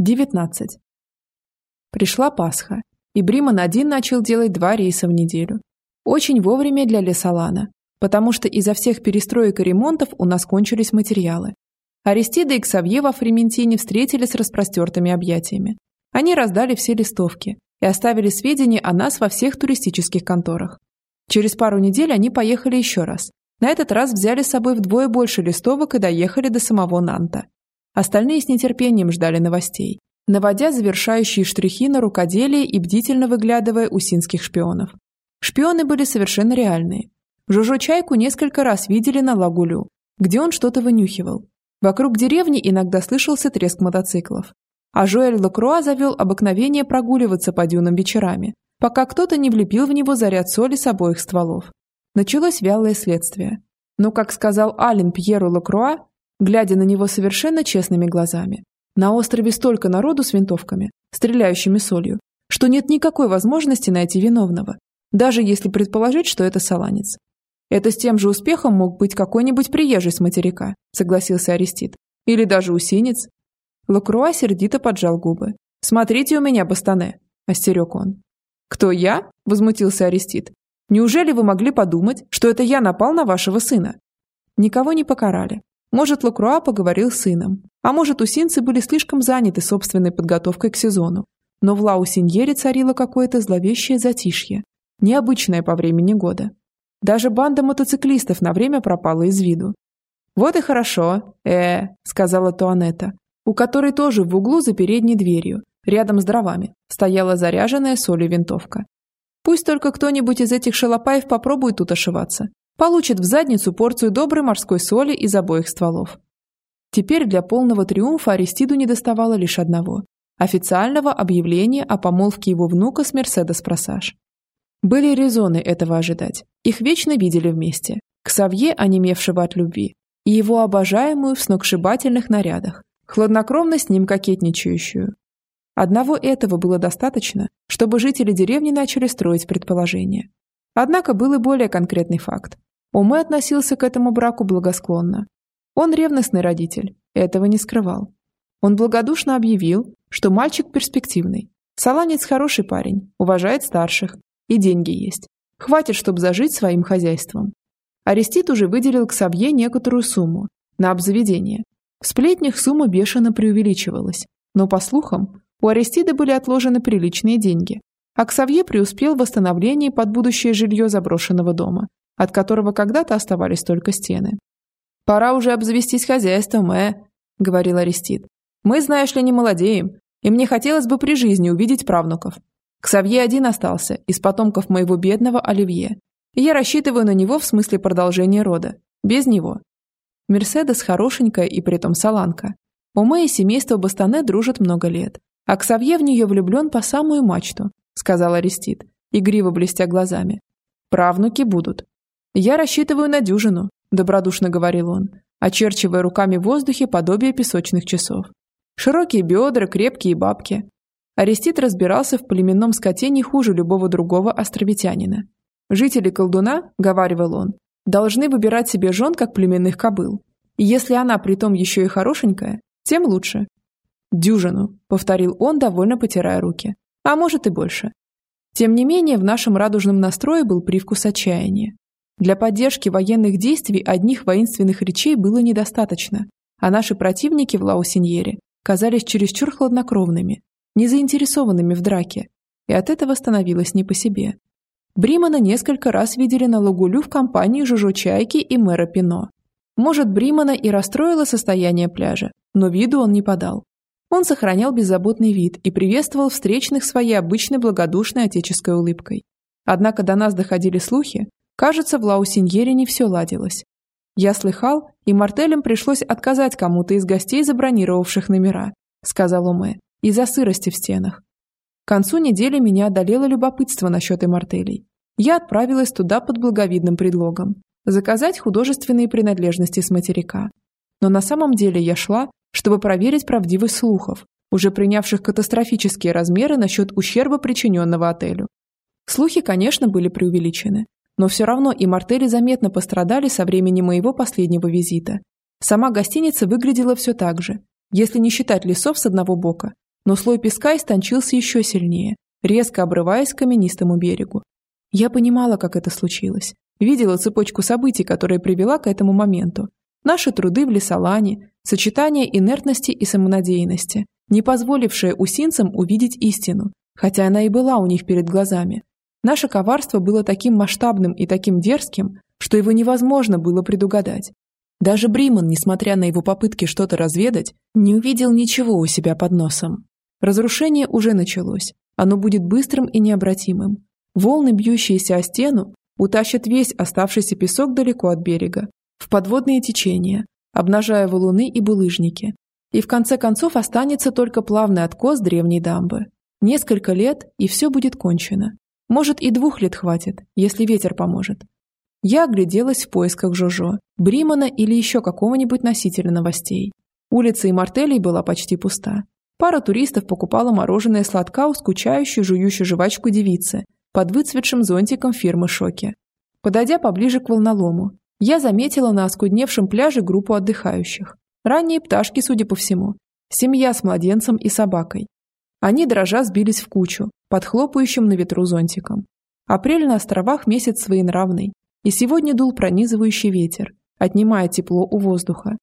19. Пришла Пасха, и Бриман один начал делать два рейса в неделю. Очень вовремя для Лесолана, потому что из-за всех перестроек и ремонтов у нас кончились материалы. Аристида и Ксавье во Фрементине встретили с распростертыми объятиями. Они раздали все листовки и оставили сведения о нас во всех туристических конторах. Через пару недель они поехали еще раз. На этот раз взяли с собой вдвое больше листовок и доехали до самого Нанта. Остальные с нетерпением ждали новостей, наводя завершающие штрихи на рукоделие и бдительно выглядывая у синских шпионов. Шпионы были совершенно реальные. Жужо Чайку несколько раз видели на Лагулю, где он что-то вынюхивал. Вокруг деревни иногда слышался треск мотоциклов. А Жоэль Лакруа завел обыкновение прогуливаться по дюнам вечерами, пока кто-то не влепил в него заряд соли с обоих стволов. Началось вялое следствие. Но, как сказал Ален Пьеру Лакруа, глядя на него совершенно честными глазами, на острове столько народу с винтовками, стреляющими солью, что нет никакой возможности найти виновного, даже если предположить, что это саланец. Это с тем же успехом мог быть какой-нибудь приезжий с материка, согласился Арестит. Или даже усинец. Лакруа сердито поджал губы. «Смотрите у меня, Бастане!» – остерег он. «Кто я?» – возмутился Арестит. «Неужели вы могли подумать, что это я напал на вашего сына?» Никого не покарали. Может, Лакруа поговорил с сыном, а может, усинцы были слишком заняты собственной подготовкой к сезону. Но в Лаусиньере царило какое-то зловещее затишье, необычное по времени года. Даже банда мотоциклистов на время пропала из виду. «Вот и хорошо, э, сказала Туанетта, у которой тоже в углу за передней дверью, рядом с дровами, стояла заряженная солью винтовка. Пусть только кто-нибудь из этих шалопаев попробует тут ошиваться. Получит в задницу порцию доброй морской соли из обоих стволов. Теперь для полного триумфа Аристиду не доставало лишь одного – официального объявления о помолвке его внука с Мерседес Просаж. Были резоны этого ожидать. Их вечно видели вместе. Ксавье, онемевшего от любви, и его обожаемую в сногсшибательных нарядах, хладнокровно с ним кокетничающую. Одного этого было достаточно, чтобы жители деревни начали строить предположения. Однако был и более конкретный факт. Оме относился к этому браку благосклонно. Он ревностный родитель, этого не скрывал. Он благодушно объявил, что мальчик перспективный. Саланец хороший парень, уважает старших, и деньги есть. Хватит, чтобы зажить своим хозяйством. Арестит уже выделил к Сабье некоторую сумму на обзаведение. В сплетнях сумма бешено преувеличивалась, но, по слухам, у Аристида были отложены приличные деньги, а Ксавье преуспел в восстановлении под будущее жилье заброшенного дома, от которого когда-то оставались только стены. «Пора уже обзавестись хозяйством, э», — говорил Аристид. «Мы, знаешь ли, не молодеем, и мне хотелось бы при жизни увидеть правнуков. Ксавье один остался, из потомков моего бедного Оливье. И я рассчитываю на него в смысле продолжения рода. Без него. Мерседес хорошенькая и притом саланка. Уме и семейство Бастане дружат много лет. А Ксавье в нее влюблен по самую мачту, сказал Арестит, игриво блестя глазами. Правнуки будут. Я рассчитываю на дюжину, добродушно говорил он, очерчивая руками в воздухе подобие песочных часов. Широкие бедра, крепкие бабки, Арестит разбирался в племенном скоте не хуже любого другого островитянина. Жители колдуна, говаривал он, должны выбирать себе жен как племенных кобыл. И если она притом еще и хорошенькая, тем лучше. «Дюжину», — повторил он, довольно потирая руки. «А может и больше». Тем не менее, в нашем радужном настрое был привкус отчаяния. Для поддержки военных действий одних воинственных речей было недостаточно, а наши противники в Лаусиньере казались чересчур хладнокровными, не заинтересованными в драке, и от этого становилось не по себе. Бримана несколько раз видели на Лагулю в компании Жужо Чайки и мэра Пино. Может, Бримана и расстроило состояние пляжа, но виду он не подал. Он сохранял беззаботный вид и приветствовал встречных своей обычной благодушной отеческой улыбкой. Однако до нас доходили слухи, кажется, в Лаусиньере не все ладилось. Я слыхал, и мартелям пришлось отказать кому-то из гостей, забронировавших номера, сказал Оме из-за сырости в стенах. К концу недели меня одолело любопытство насчет имартелей. Я отправилась туда под благовидным предлогом – заказать художественные принадлежности с материка. Но на самом деле я шла, чтобы проверить правдивость слухов, уже принявших катастрофические размеры насчет ущерба, причиненного отелю. Слухи, конечно, были преувеличены, но все равно и мартели заметно пострадали со времени моего последнего визита. Сама гостиница выглядела все так же, если не считать лесов с одного бока но слой песка истончился еще сильнее, резко обрываясь к каменистому берегу. Я понимала, как это случилось. Видела цепочку событий, которая привела к этому моменту. Наши труды в лесолане, сочетание инертности и самонадеянности, не позволившее усинцам увидеть истину, хотя она и была у них перед глазами. Наше коварство было таким масштабным и таким дерзким, что его невозможно было предугадать. Даже Бриман, несмотря на его попытки что-то разведать, не увидел ничего у себя под носом. Разрушение уже началось. Оно будет быстрым и необратимым. Волны, бьющиеся о стену, утащат весь оставшийся песок далеко от берега, в подводные течения, обнажая валуны и булыжники. И в конце концов останется только плавный откос древней дамбы. Несколько лет, и все будет кончено. Может, и двух лет хватит, если ветер поможет. Я огляделась в поисках Жожо, Бримана или еще какого-нибудь носителя новостей. Улица и мартелей была почти пуста. Пара туристов покупала мороженое сладка у скучающей жующей жвачку девицы под выцветшим зонтиком фирмы «Шоки». Подойдя поближе к волнолому, я заметила на оскудневшем пляже группу отдыхающих. Ранние пташки, судя по всему. Семья с младенцем и собакой. Они дрожа сбились в кучу, под хлопающим на ветру зонтиком. Апрель на островах месяц своенравный, и сегодня дул пронизывающий ветер, отнимая тепло у воздуха.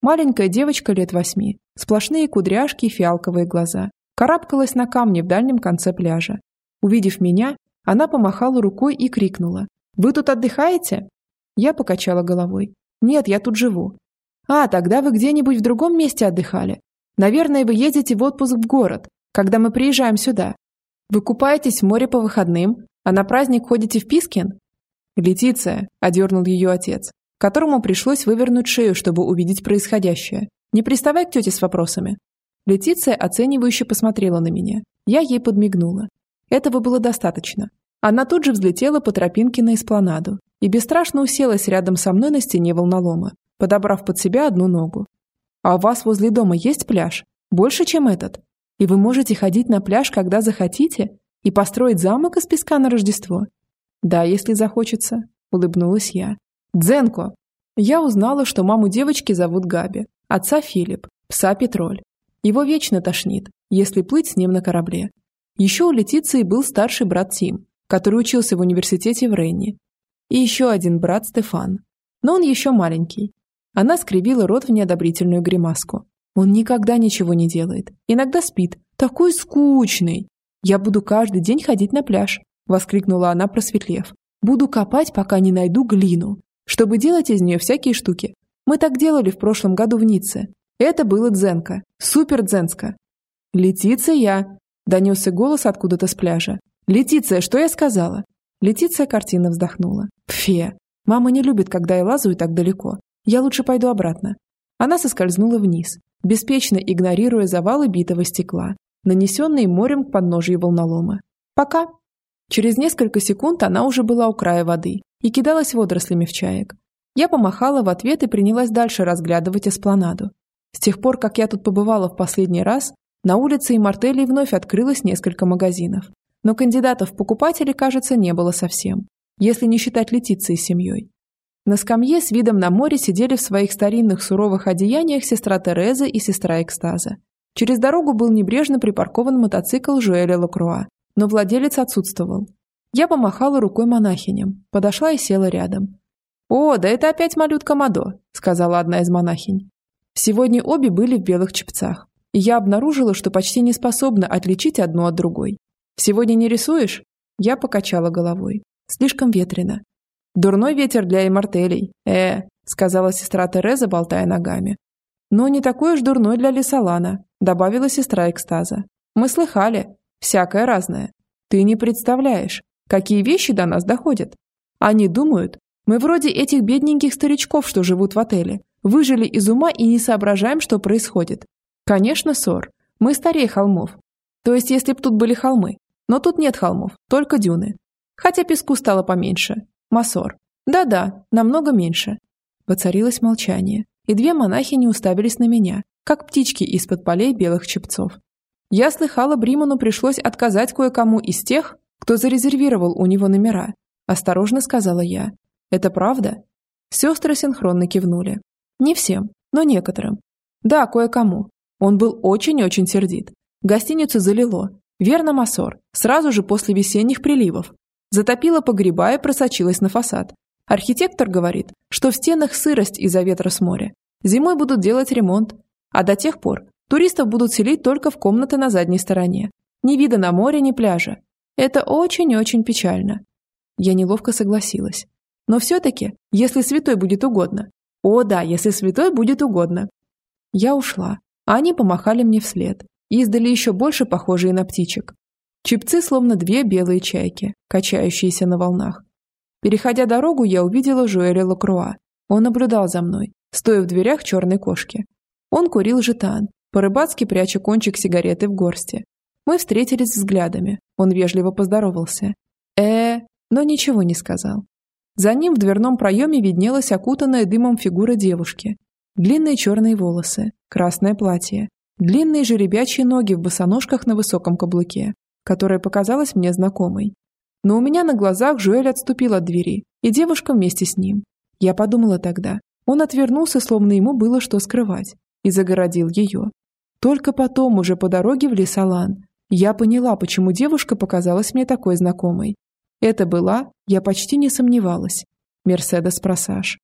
Маленькая девочка лет восьми, сплошные кудряшки и фиалковые глаза, карабкалась на камне в дальнем конце пляжа. Увидев меня, она помахала рукой и крикнула. «Вы тут отдыхаете?» Я покачала головой. «Нет, я тут живу». «А, тогда вы где-нибудь в другом месте отдыхали. Наверное, вы ездите в отпуск в город, когда мы приезжаем сюда. Вы купаетесь в море по выходным, а на праздник ходите в Пискин?» «Летиция», – одернул ее отец, которому пришлось вывернуть шею, чтобы увидеть происходящее. «Не приставай к тете с вопросами». Летиция оценивающе посмотрела на меня. Я ей подмигнула. Этого было достаточно. Она тут же взлетела по тропинке на эспланаду и бесстрашно уселась рядом со мной на стене волнолома, подобрав под себя одну ногу. «А у вас возле дома есть пляж? Больше, чем этот? И вы можете ходить на пляж, когда захотите? И построить замок из песка на Рождество? «Да, если захочется», – улыбнулась я. «Дзенко!» Я узнала, что маму девочки зовут Габи, отца Филипп, пса Петроль. Его вечно тошнит, если плыть с ним на корабле. Еще у Летиции был старший брат Тим, который учился в университете в Ренне. И еще один брат Стефан. Но он еще маленький. Она скривила рот в неодобрительную гримаску. Он никогда ничего не делает. Иногда спит. Такой скучный. Я буду каждый день ходить на пляж, – воскликнула она, просветлев. «Буду копать, пока не найду глину, чтобы делать из нее всякие штуки. Мы так делали в прошлом году в Ницце. Это было дзенка. Супер дзенска». «Летиция!» – донесся голос откуда-то с пляжа. «Летиция, что я сказала?» Летиция картина вздохнула. «Фе! Мама не любит, когда я лазаю так далеко. Я лучше пойду обратно». Она соскользнула вниз, беспечно игнорируя завалы битого стекла, нанесенные морем к подножию волнолома. «Пока!» Через несколько секунд она уже была у края воды и кидалась водорослями в чаек. Я помахала в ответ и принялась дальше разглядывать эспланаду. С тех пор, как я тут побывала в последний раз, на улице и мартелей вновь открылось несколько магазинов. Но кандидатов в покупатели, кажется, не было совсем, если не считать Летиции семьей. На скамье с видом на море сидели в своих старинных суровых одеяниях сестра Тереза и сестра Экстаза. Через дорогу был небрежно припаркован мотоцикл Жуэля Лакруа, но владелец отсутствовал. Я помахала рукой монахиням, подошла и села рядом. «О, да это опять малютка Мадо», — сказала одна из монахинь. Сегодня обе были в белых чепцах, и я обнаружила, что почти не способна отличить одну от другой. «Сегодня не рисуешь?» Я покачала головой. Слишком ветрено. «Дурной ветер для иммортелей. Э, — сказала сестра Тереза, болтая ногами. «Но не такой уж дурной для Лесолана», — добавила сестра Экстаза. «Мы слыхали. Всякое разное. Ты не представляешь, какие вещи до нас доходят. Они думают, мы вроде этих бедненьких старичков, что живут в отеле, выжили из ума и не соображаем, что происходит. Конечно, ссор. Мы старее холмов. То есть, если б тут были холмы. Но тут нет холмов, только дюны. Хотя песку стало поменьше. Масор. Да-да, намного меньше. Воцарилось молчание, и две монахини уставились на меня, как птички из-под полей белых чепцов. Я слыхала, Бриману пришлось отказать кое-кому из тех, кто зарезервировал у него номера. Осторожно сказала я. Это правда? Сестры синхронно кивнули. Не всем, но некоторым. Да, кое-кому. Он был очень-очень сердит. Гостиницу залило. Верно, Масор. Сразу же после весенних приливов. Затопило погреба и просочилась на фасад. Архитектор говорит, что в стенах сырость из-за ветра с моря. Зимой будут делать ремонт. А до тех пор туристов будут селить только в комнаты на задней стороне. Ни вида на море, ни пляжа. Это очень-очень печально. Я неловко согласилась. Но все-таки, если святой будет угодно. О да, если святой будет угодно. Я ушла, а они помахали мне вслед. Издали еще больше похожие на птичек. Чипцы словно две белые чайки, качающиеся на волнах. Переходя дорогу, я увидела Жуэля Лакруа. Он наблюдал за мной, стоя в дверях черной кошки. Он курил жетан, по-рыбацки пряча кончик сигареты в горсти. Мы встретились взглядами. Он вежливо поздоровался. э но ничего не сказал. За ним в дверном проеме виднелась окутанная дымом фигура девушки. Длинные черные волосы, красное платье, длинные жеребячие ноги в босоножках на высоком каблуке, которая показалась мне знакомой. Но у меня на глазах Жуэль отступил от двери, и девушка вместе с ним. Я подумала тогда. Он отвернулся, словно ему было что скрывать, и загородил ее. Только потом, уже по дороге в Лесолан, я поняла, почему девушка показалась мне такой знакомой. Это была, я почти не сомневалась, Мерседес Просаж.